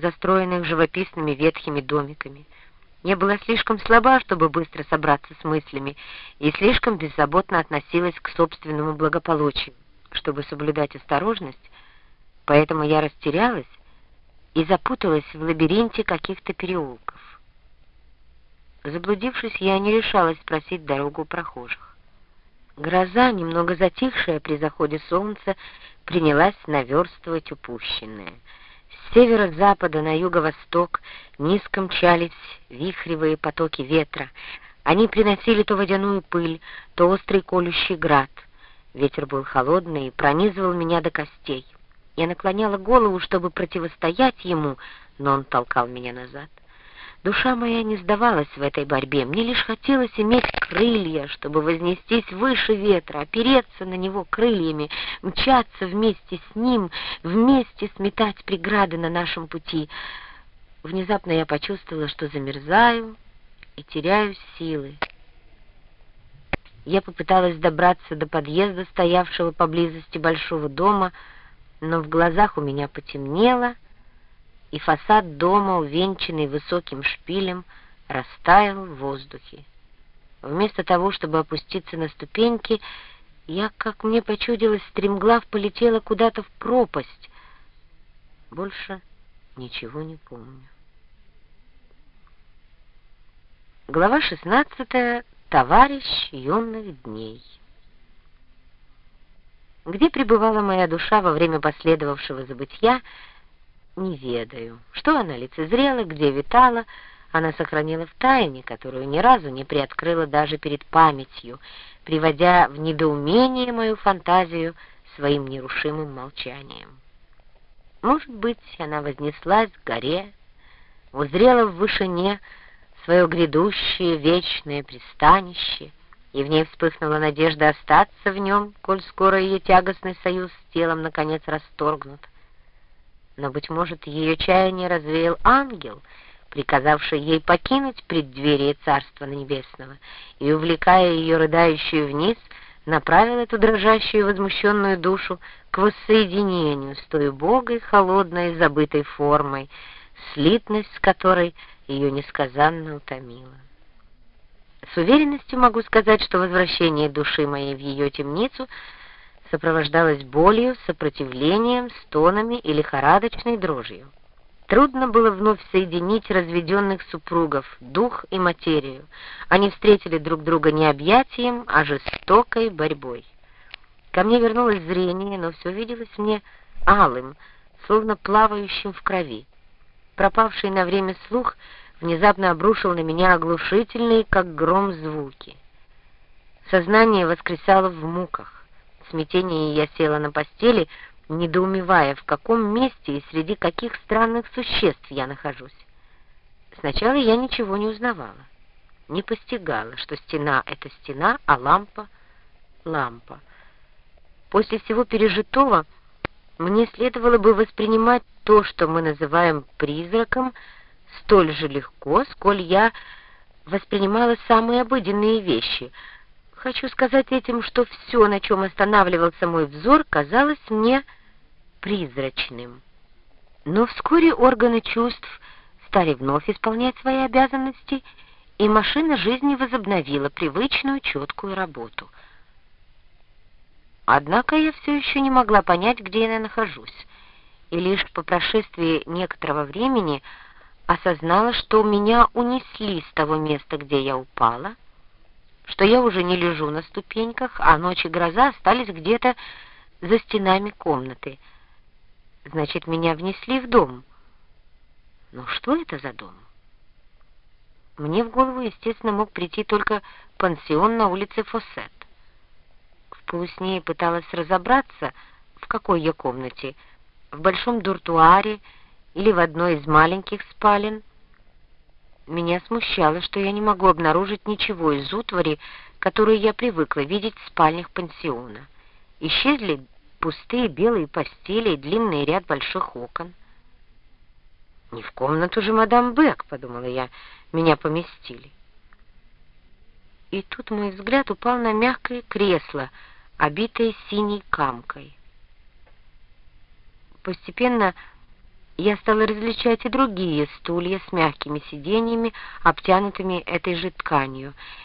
застроенных живописными ветхими домиками. Я была слишком слаба, чтобы быстро собраться с мыслями, и слишком беззаботно относилась к собственному благополучию, чтобы соблюдать осторожность, поэтому я растерялась и запуталась в лабиринте каких-то переулков. Заблудившись, я не решалась спросить дорогу прохожих. Гроза, немного затихшая при заходе солнца, принялась наверстывать упущенное. С северо-запада на юго-восток низко мчались вихревые потоки ветра. Они приносили то водяную пыль, то острый колющий град. Ветер был холодный и пронизывал меня до костей. Я наклоняла голову, чтобы противостоять ему, но он толкал меня назад. Душа моя не сдавалась в этой борьбе. Мне лишь хотелось иметь крылья, чтобы вознестись выше ветра, опереться на него крыльями, мчаться вместе с ним, вместе сметать преграды на нашем пути. Внезапно я почувствовала, что замерзаю и теряю силы. Я попыталась добраться до подъезда, стоявшего поблизости большого дома, но в глазах у меня потемнело, и фасад дома, увенчанный высоким шпилем, растаял в воздухе. Вместо того, чтобы опуститься на ступеньки, я, как мне почудилось, стремглав полетела куда-то в пропасть. Больше ничего не помню. Глава 16. Товарищ юных дней. Где пребывала моя душа во время последовавшего забытья, не ведаю. Что она лицезрела, где витала, она сохранила в тайне, которую ни разу не приоткрыла даже перед памятью, приводя в недоумение мою фантазию своим нерушимым молчанием. Может быть, она вознеслась к горе, узрела в вышине свое грядущее вечное пристанище, и в ней вспыхнула надежда остаться в нем, коль скоро ее тягостный союз с телом наконец расторгнут но, быть может, ее чаяние развеял ангел, приказавший ей покинуть преддверие Царства Небесного, и, увлекая ее рыдающую вниз, направил эту дрожащую и возмущенную душу к воссоединению с той убогой, холодной, забытой формой, слитность с которой ее несказанно утомила. С уверенностью могу сказать, что возвращение души моей в ее темницу — сопровождалась болью, сопротивлением, стонами и лихорадочной дрожью. Трудно было вновь соединить разведенных супругов, дух и материю. Они встретили друг друга не объятием, а жестокой борьбой. Ко мне вернулось зрение, но все виделось мне алым, словно плавающим в крови. Пропавший на время слух внезапно обрушил на меня оглушительные, как гром, звуки. Сознание воскресало в муках смятении я села на постели, недоумевая, в каком месте и среди каких странных существ я нахожусь. Сначала я ничего не узнавала, не постигала, что стена — это стена, а лампа — лампа. После всего пережитого мне следовало бы воспринимать то, что мы называем призраком, столь же легко, сколь я воспринимала самые обыденные вещи — Хочу сказать этим, что все, на чем останавливался мой взор, казалось мне призрачным. Но вскоре органы чувств стали вновь исполнять свои обязанности, и машина жизни возобновила привычную четкую работу. Однако я все еще не могла понять, где я нахожусь, и лишь по прошествии некоторого времени осознала, что меня унесли с того места, где я упала, что я уже не лежу на ступеньках, а ночь и гроза остались где-то за стенами комнаты. Значит, меня внесли в дом. Но что это за дом? Мне в голову, естественно, мог прийти только пансион на улице Фоссет. В полусне пыталась разобраться, в какой я комнате, в большом дуртуаре или в одной из маленьких спален, меня смущало, что я не могу обнаружить ничего из утвари, которую я привыкла видеть в спальнях пансиона. Исчезли пустые белые постели и длинный ряд больших окон. «Не в комнату же мадам Бек», — подумала я, — «меня поместили». И тут мой взгляд упал на мягкое кресло, обитое синей камкой. Постепенно я стала различать и другие стулья с мягкими сиденьями, обтянутыми этой же тканью,